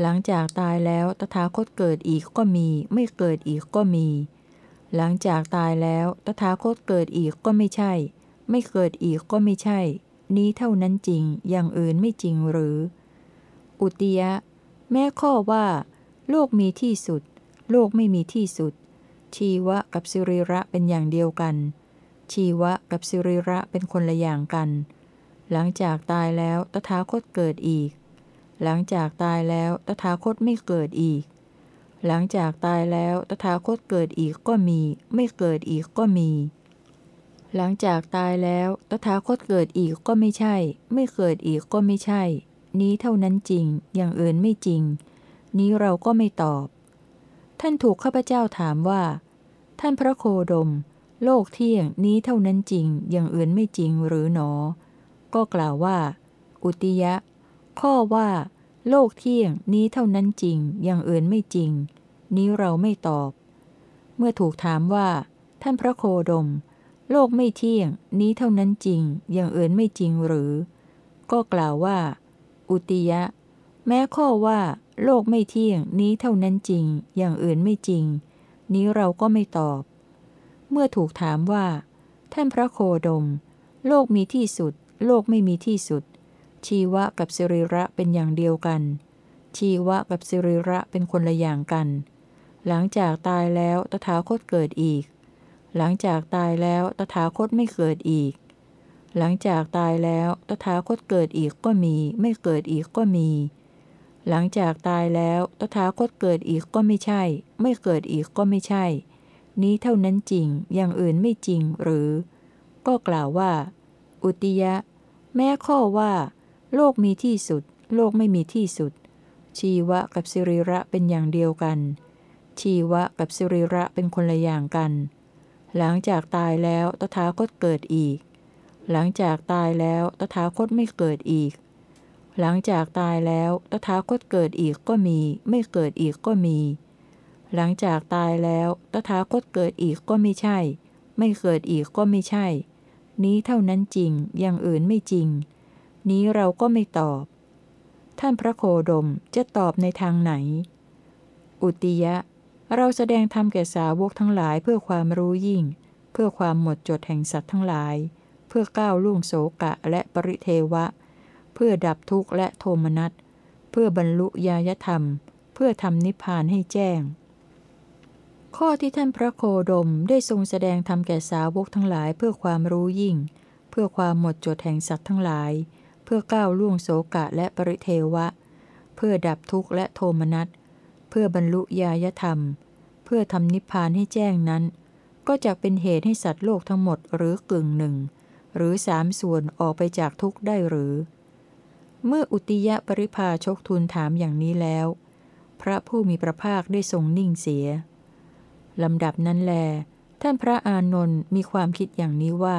[SPEAKER 1] หลังจากตายแล้วตถาคตเกิดอีกก็มี ไม่เกิดอีกก็มี หลังจากตายแล้วตถาคตเกิดอีกก็ไม่ใช่ ไม่เกิดอีกก็ไม่ใช่ นี้เท่านั้นจริง อย่างอื่นไม่จริงหรือ อุติยะ แม้ข้อว่า โลกมีที่สุด โลกไม่มีที่สุด ชีวะกับสิริระเป็นอย่างเดียวกัน ชีวะกับสิริระเป็นคนละอย่างกัน หลังจากตายแล้วตถาคตเกิดอีก หลังจากตายแล้วตถาคตไม่เกิดอีก หลังจากตายแล้วตถาคตเกิดอีกก็มี ไม่เกิดอีกก็มี หลังจากตายแล้วตถาคตเกิดอีกก็ไม่ใช่ ไม่เกิดอีกก็ไม่ใช่ นี้เท่านั้นจริง อย่างอื่นไม่จริง นี้เราก็ไม่ตอบ ท่านถูกข้าพเจ้าถามว่า ท่านพระโคดม โลกเที่ยงนี้เท่านั้นจริง อย่างอื่นไม่จริงหรือหนอ ก็กล่าวว่า อุติยะ ข้อว่า โลกเที่ยงนี้เท่านั้นจริง อย่างอื่นไม่จริง นี้เราไม่ตอบ เมื่อถูกถามว่า ท่านพระโคดม โลกไม่เที่ยง นี้เท่านั้นจริง อย่างอื่นไม่จริงหรือ ก็กล่าวว่า อุติยะ แม้ข้อว่า โลกไม่เที่ยง นี้เท่านั้นจริง อย่างอื่นไม่จริง นี้เราก็ไม่ตอบ เมื่อถูกถามว่า ท่านพระโคดม โลกมีที่สุด โลกไม่มีที่สุด ชีวะกับสิริระเป็นอย่างเดียวกัน ชีวะกับสิริระเป็นคนละอย่างกัน หลังจากตายแล้วตถาคตเกิดอีก หลังจากตายแล้วตถาคตไม่เกิดอีก หลังจากตายแล้วตถาคตเกิดอีกก็มี ไม่เกิดอีกก็มี หลังจากตายแล้วตถาคตเกิดอีกก็ไม่ใช่ ไม่เกิดอีกก็ไม่ใช่ นี้เท่านั้นจริงอย่างอื่นไม่จริงหรือ ก็กล่าวว่า อุติยะ แม้ข้อว่า โลกมีที่สุด โลกไม่มีที่สุด ชีวะกับสิริระเป็นอย่างเดียวกัน ชีวะกับสิริระเป็นคนละอย่างกัน หลังจากตายแล้วตถาคตเกิดอีก หลังจากตายแล้วตถาคตไม่เกิดอีก หลังจากตายแล้วตถาคตเกิดอีกก็มี ไม่เกิดอีกก็มี หลังจากตายแล้วตถาคตเกิดอีกก็ไม่ใช่ ไม่เกิดอีกก็ไม่ใช่ นี้เท่านั้นจริง อย่างอื่นไม่จริง นี้เราก็ไม่ตอบ ท่านพระโคดมจะตอบในทางไหน อุติยะ เราแสดงธรรมแก่สาวกทั้งหลายเพื่อความรู้ยิ่ง เพื่อความหมดจดแห่งสัตว์ทั้งหลาย เพื่อก้าวล่วงโสกะและปริเทวะ เพื่อดับทุกข์และโทมนัส เพื่อบรรลุญาญธรรม เพื่อทำนิพพานให้แจ้ง ข้อที่ท่านพระโคดมได้ทรงแสดงธรรมแก่สาวกทั้งหลายเพื่อความรู้ยิ่ง เพื่อความหมดจดแห่งสัตว์ทั้งหลาย เพื่อก้าวล่วงโสกะและปริเทวะ เพื่อดับทุกข์และโทมนัส เพื่อบรรลุญาธรรม เพื่อทำนิพพานให้แจ้งนั้น ก็จะเป็นเหตุให้สัตว์โลกทั้งหมดหรือกึ่งหนึ่ง หรือสามส่วนออกไปจากทุกข์ได้หรือ เมื่ออุติยะปริภาชกทูลถามอย่างนี้แล้ว พระผู้มีพระภาคได้ทรงนิ่งเสีย ลำดับนั้นแล ท่านพระอานนท์มีความคิดอย่างนี้ว่า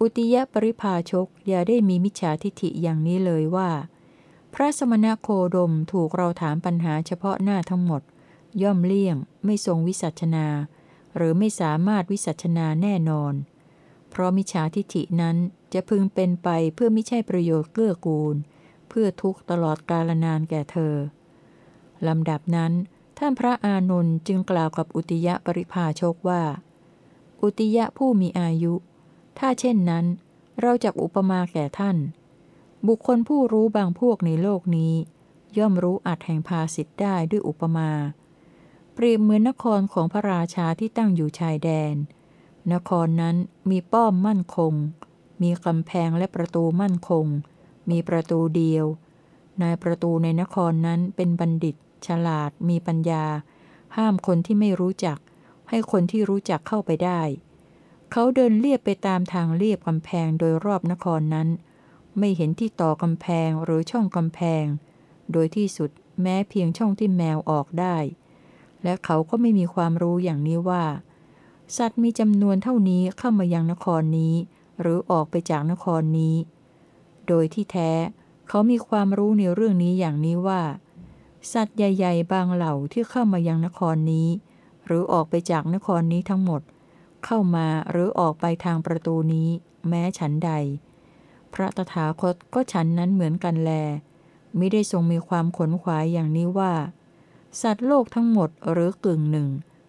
[SPEAKER 1] อุติยปริภาชกอย่าได้มีมิจฉาทิฐิอย่างนี้เลยว่า พระสมณโคดมถูกเราถามปัญหาเฉพาะหน้าทั้งหมด ย่อมเลี่ยง ไม่ทรงวิสัชนา หรือไม่สามารถวิสัชนาแน่นอน เพราะมิจฉาทิฐินั้นจะพึงเป็นไปเพื่อไม่ใช่ประโยชน์เกื้อกูล เพื่อทุกตลอดกาลนานแก่เธอลำดับนั้น ท่านพระอานนท์จึงกล่าวกับอุติยะปริภาชกว่า อุติยะผู้มีอายุ ถ้าเช่นนั้น เราจะอุปมาแก่ท่าน บุคคลผู้รู้บางพวกในโลกนี้ ย่อมรู้อัดแห่งภาสิทธ์ได้ด้วยอุปมา เปรียบเหมือนนครของพระราชาที่ตั้งอยู่ชายแดน นครนั้นมีป้อมมั่นคง มีกำแพงและประตูมั่นคง มีประตูเดียวนายประตูในนครนั้นเป็นบัณฑิต ฉลาดมีปัญญา ห้ามคนที่ไม่รู้จัก ให้คนที่รู้จักเข้าไปได้ เขาเดินเลียบไปตามทางเลียบกำแพงโดยรอบนครนั้น ไม่เห็นที่ต่อกำแพงหรือช่องกำแพง โดยที่สุดแม้เพียงช่องที่แมวออกได้ และเขาก็ไม่มีความรู้อย่างนี้ว่า สัตว์มีจำนวนเท่านี้เข้ามายังนครนี้ หรือออกไปจากนครนี้ โดยที่แท้ เขามีความรู้ในเรื่องนี้อย่างนี้ว่า สัตว์ใหญ่ ๆ บางเหล่าที่เข้ามายังนครนี้ หรือออกไปจากนครนี้ทั้งหมด เข้ามาหรือออกไปทางประตูนี้ แม้ฉันใด พระตถาคตก็ฉันนั้นเหมือนกันแลม่ได้ทรงมีความขนขวายอย่างนี้ว่า สัตว์โลกทั้งหมดหรือกึ่งหนึ่ง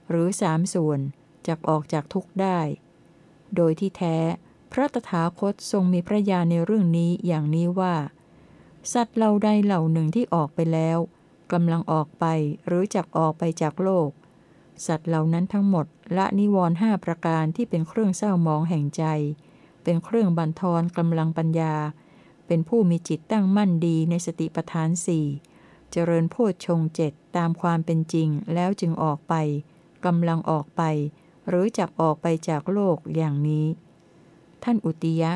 [SPEAKER 1] หรือสามส่วนจักออกจากทุกข์ได้ โดยที่แท้ พระตถาคตทรงมีพระญาณในเรื่องนี้อย่างนี้ว่า สัตว์เหล่าใดเหล่าหนึ่งที่ออกไปแล้ว กำลังออกไปหรือจักออกไปจากโลก สัตว์เหล่านั้นทั้งหมดละนิวรณ์ห้าประการที่เป็นเครื่องเศร้ามองแห่งใจ เป็นเครื่องบันทอนกำลังปัญญา เป็นผู้มีจิตตั้งมั่นดีในสติปัฏฐานสี่เจริญโพชฌงเจ็ดตามความเป็นจริงแล้วจึงออกไปกำลังออกไป หรือจักออกไปจากโลกอย่างนี้ ท่านอุติยะ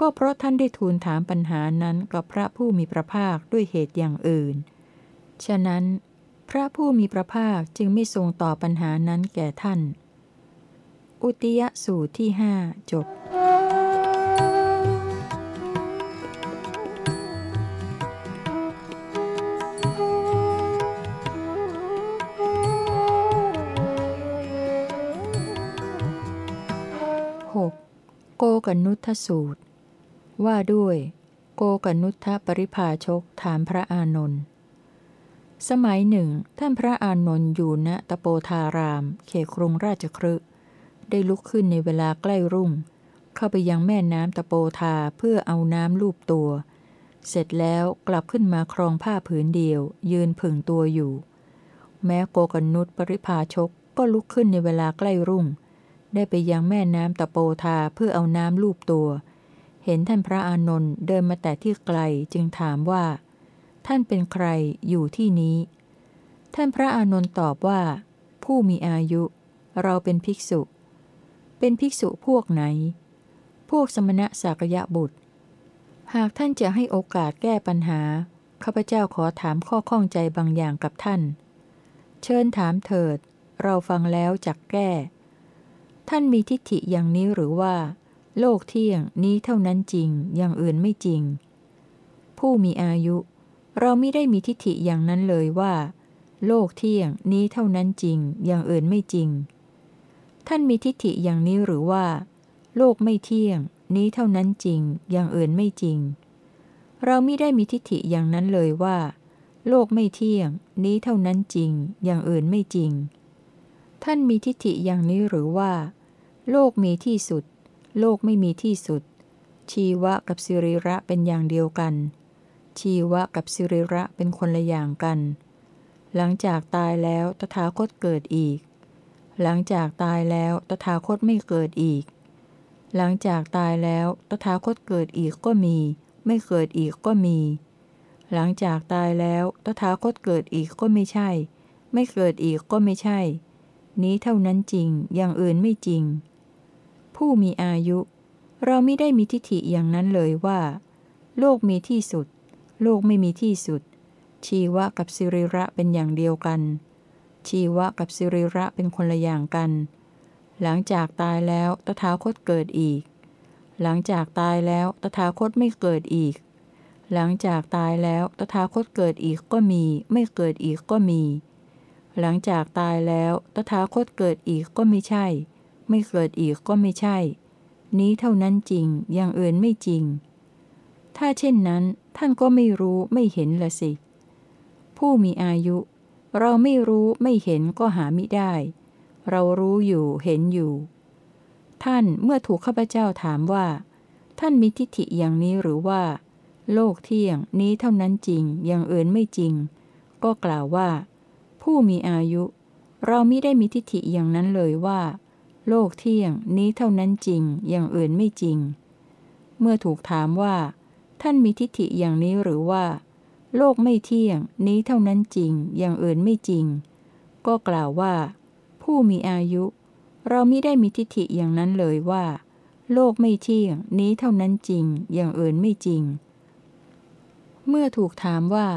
[SPEAKER 1] ก็เพราะท่านได้ทูลถามปัญหานั้นกับพระผู้มีพระภาคด้วยเหตุอย่างอื่น ฉะนั้น พระผู้มีพระภาคจึงไม่ทรงตอบปัญหานั้นแก่ท่าน อุติยสูตรที่หจบ 6. โกกนุทสูตร ว่าด้วย โกกนุทปริภาชกถามพระอานนท์ สมัยหนึ่ง ท่านพระอานนท์อยู่ณตโปธาราม เขตกรุงราชครึได้ลุกขึ้นในเวลาใกล้รุ่ง เข้าไปยังแม่น้ำตะโปธาเพื่อเอาน้ำลูบตัว เสร็จแล้วกลับขึ้นมาครองผ้าผืนเดียว ยืนผึ่งตัวอยู่ แม้โกกนุตปริภาชกก็ลุกขึ้นในเวลาใกล้รุ่ง ได้ไปยังแม่น้ำตะโปธาเพื่อเอาน้ำลูบตัว เห็นท่านพระอานนท์เดินมาแต่ที่ไกลจึงถามว่า ท่านเป็นใครอยู่ที่นี้ ท่านพระอานนท์ตอบว่า ผู้มีอายุ เราเป็นภิกษุ เป็นภิกษุพวกไหน พวกสมณะสากยะบุตร หากท่านจะให้โอกาสแก้ปัญหา ข้าพเจ้าขอถามข้อข้องใจบางอย่างกับท่าน เชิญถามเถิด เราฟังแล้วจักแก้ ท่านมีทิฏฐิอย่างนี้หรือว่า โลกเที่ยงนี้เท่านั้นจริง อย่างอื่นไม่จริง ผู้มีอายุ เราไม่ได้มีทิฏฐิอย่างนั้นเลยว่า โลกเที่ยงนี้เท่านั้นจริง อย่างอื่นไม่จริง ท่านมีทิฏฐิอย่างนี้หรือว่า โลกไม่เที่ยง นี้เท่านั้นจริง อย่างอื่นไม่จริง เราไม่ได้มีทิฏฐิอย่างนั้นเลยว่า โลกไม่เที่ยง นี้เท่านั้นจริง อย่างอื่นไม่จริง ท่านมีทิฏฐิอย่างนี้หรือว่า โลกมีที่สุด โลกไม่มีที่สุด ชีวะกับสิริระเป็นอย่างเดียวกัน ชีวะกับสิริระเป็นคนละอย่างกัน หลังจากตายแล้วตถาคตเกิดอีก หลังจากตายแล้วตถาคตไม่เกิดอีก หลังจากตายแล้วตถาคตเกิดอีกก็มี ไม่เกิดอีกก็มี หลังจากตายแล้วตถาคตเกิดอีกก็ไม่ใช่ ไม่เกิดอีกก็ไม่ใช่ นี้เท่านั้นจริงอย่างอื่นไม่จริง ผู้มีอายุ เราไม่ได้มีทิฏฐิอย่างนั้นเลยว่า โลกมีที่สุด โลกไม่มีที่สุด ชีวะกับสิริระเป็นอย่างเดียวกัน ชีวะกับสิริระเป็นคนละอย่างกัน หลังจากตายแล้วตถาคตเกิดอีก หลังจากตายแล้วตถาคตไม่เกิดอีก หลังจากตายแล้วตถาคตเกิดอีกก็มี ไม่เกิดอีกก็มี หลังจากตายแล้วตถาคตเกิดอีกก็ไม่ใช่ ไม่เกิดอีกก็ไม่ใช่ นี้เท่านั้นจริงอย่างอื่นไม่จริงถ้าเช่นนั้น ท่านก็ไม่รู้ไม่เห็นละสิ ผู้มีอายุ เราไม่รู้ไม่เห็นก็หามิได้ เรารู้อยู่เห็นอยู่ ท่านเมื่อถูกข้าพเจ้าถามว่า ท่านมีทิฏฐิอย่างนี้หรือว่า โลกเที่ยงนี้เท่านั้นจริงอย่างอื่นไม่จริง ก็กล่าวว่า ผู้มีอายุ เรามิได้มีทิฏฐิอย่างนั้นเลยว่า โลกเที่ยงนี้เท่านั้นจริงอย่างอื่นไม่จริง เมื่อถูกถามว่า ท่านมีทิฏฐิอย่างนี้หรือว่า โลกไม่เที่ยง นี้เท่านั้นจริง อย่างอื่นไม่จริง ก็กล่าวว่า ผู้มีอายุ เรามิได้มีทิฏฐิอย่างนั้นเลยว่า โลกไม่เที่ยง นี้เท่านั้นจริง อย่างอื่นไม่จริง เมื่อถูกถามว่า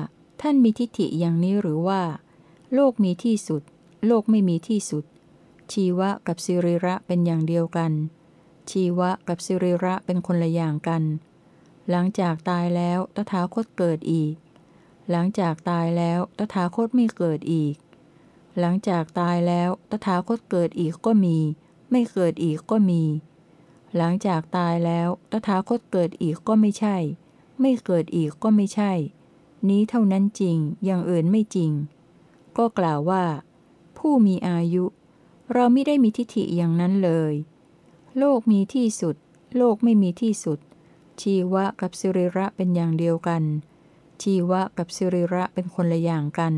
[SPEAKER 1] ท่านมีทิฏฐิอย่างนี้หรือว่า โลกมีที่สุด โลกไม่มีที่สุด ชีวะกับสิริระเป็นอย่างเดียวกัน ชีวะกับสิริระเป็นคนละอย่างกัน หลังจากตายแล้วตถาคตเกิดอีก หลังจากตายแล้วตถาคตไม่เกิดอีก หลังจากตายแล้วตถาคตเกิดอีกก็มี ไม่เกิดอีกก็มี หลังจากตายแล้วตถาคตเกิดอีกก็ไม่ใช่ ไม่เกิดอีกก็ไม่ใช่ นี้เท่านั้นจริงอย่างอื่นไม่จริง ก็กล่าวว่า ผู้มีอายุ เราไม่ได้มีทิฏฐิอย่างนั้นเลย โลกมีที่สุด โลกไม่มีที่สุด ชีวะกับสิริระเป็นอย่างเดียวกัน ชีวะกับสิริระเป็นคนละอย่างกัน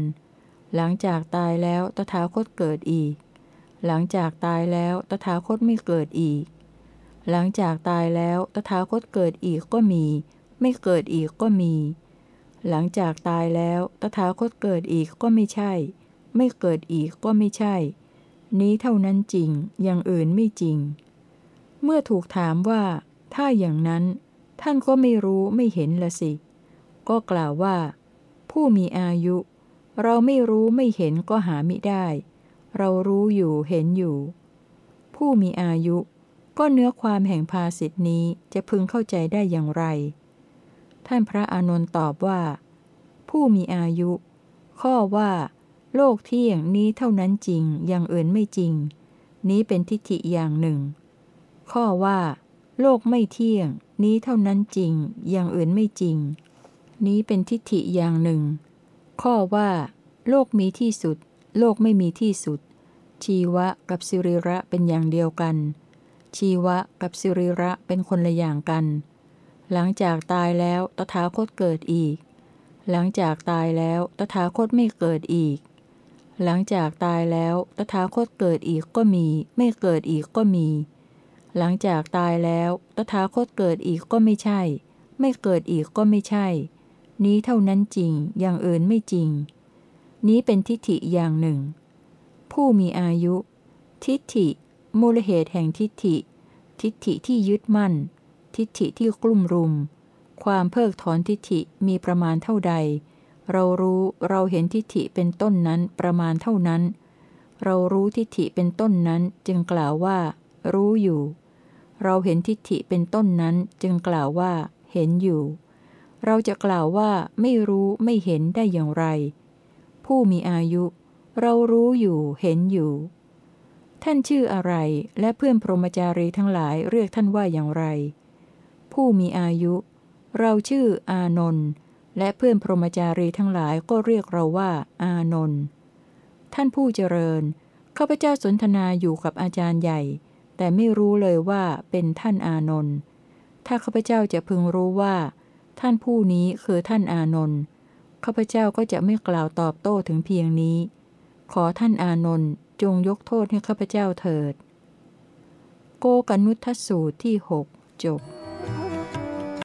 [SPEAKER 1] หลังจากตายแล้วตถาคตเกิดอีก หลังจากตายแล้วตถาคตไม่เกิดอีก หลังจากตายแล้วตถาคตเกิดอีกก็มี ไม่เกิดอีกก็มี หลังจากตายแล้วตถาคตเกิดอีกก็ไม่ใช่ ไม่เกิดอีกก็ไม่ใช่ นี้เท่านั้นจริงอย่างอื่นไม่จริง เมื่อถูกถามว่า ถ้าอย่างนั้น ท่านก็ไม่รู้ไม่เห็นละสิ ก็กล่าวว่า ผู้มีอายุ เราไม่รู้ไม่เห็นก็หามิได้ เรารู้อยู่เห็นอยู่ ผู้มีอายุ ก็เนื้อความแห่งภาสิทธินี้จะพึงเข้าใจได้อย่างไร ท่านพระอานนท์ตอบว่า ผู้มีอายุ ข้อว่า โลกเที่ยงนี้เท่านั้นจริงอย่างอื่นไม่จริง นี้เป็นทิฏฐิอย่างหนึ่ง ข้อว่า โลกไม่เที่ยง นี้เท่านั้นจริง อย่างอื่นไม่จริง นี้เป็นทิฏฐิอย่างหนึ่ง ข้อว่า โลกมีที่สุด โลกไม่มีที่สุด ชีวะกับสิริระเป็นอย่างเดียวกัน ชีวะกับสิริระเป็นคนละอย่างกัน หลังจากตายแล้วตถาคตเกิดอีก หลังจากตายแล้วตถาคตไม่เกิดอีก หลังจากตายแล้วตถาคตเกิดอีกก็มี ไม่เกิดอีกก็มี หลังจากตายแล้วตถาคตเกิดอีกก็ไม่ใช่ ไม่เกิดอีกก็ไม่ใช่ นี้เท่านั้นจริง อย่างอื่นไม่จริง นี้เป็นทิฏฐิอย่างหนึ่ง ผู้มีอายุ ทิฏฐิ มูลเหตุแห่งทิฏฐิ ทิฏฐิที่ยึดมั่น ทิฏฐิที่กลุ่มรุม ความเพิกถอนทิฏฐิมีประมาณเท่าใด เรารู้เราเห็นทิฏฐิเป็นต้นนั้นประมาณเท่านั้น เรารู้ทิฏฐิเป็นต้นนั้นจึงกล่าวว่า รู้อยู่ เราเห็นทิฏฐิเป็นต้นนั้นจึงกล่าวว่า เห็นอยู่ เราจะกล่าวว่าไม่รู้ไม่เห็นได้อย่างไร ผู้มีอายุ เรารู้อยู่เห็นอยู่ ท่านชื่ออะไรและเพื่อนพรหมจารีทั้งหลายเรียกท่านว่าอย่างไร ผู้มีอายุ เราชื่ออานนท์และเพื่อนพรหมจารีทั้งหลายก็เรียกเราว่า อานนท์ท่านผู้เจริญข้าพเจ้าสนทนาอยู่กับอาจารย์ใหญ่ แต่ไม่รู้เลยว่าเป็นท่านอานนท์ถ้าข้าพเจ้าจะพึงรู้ว่า ท่านผู้นี้คือท่านอานนท์ข้าพเจ้าก็จะไม่กล่าวตอบโต้ถึงเพียงนี้ ขอท่านอานนท์จงยกโทษให้ข้าพเจ้าเถิด โกกนุทสูตรที่หกจบ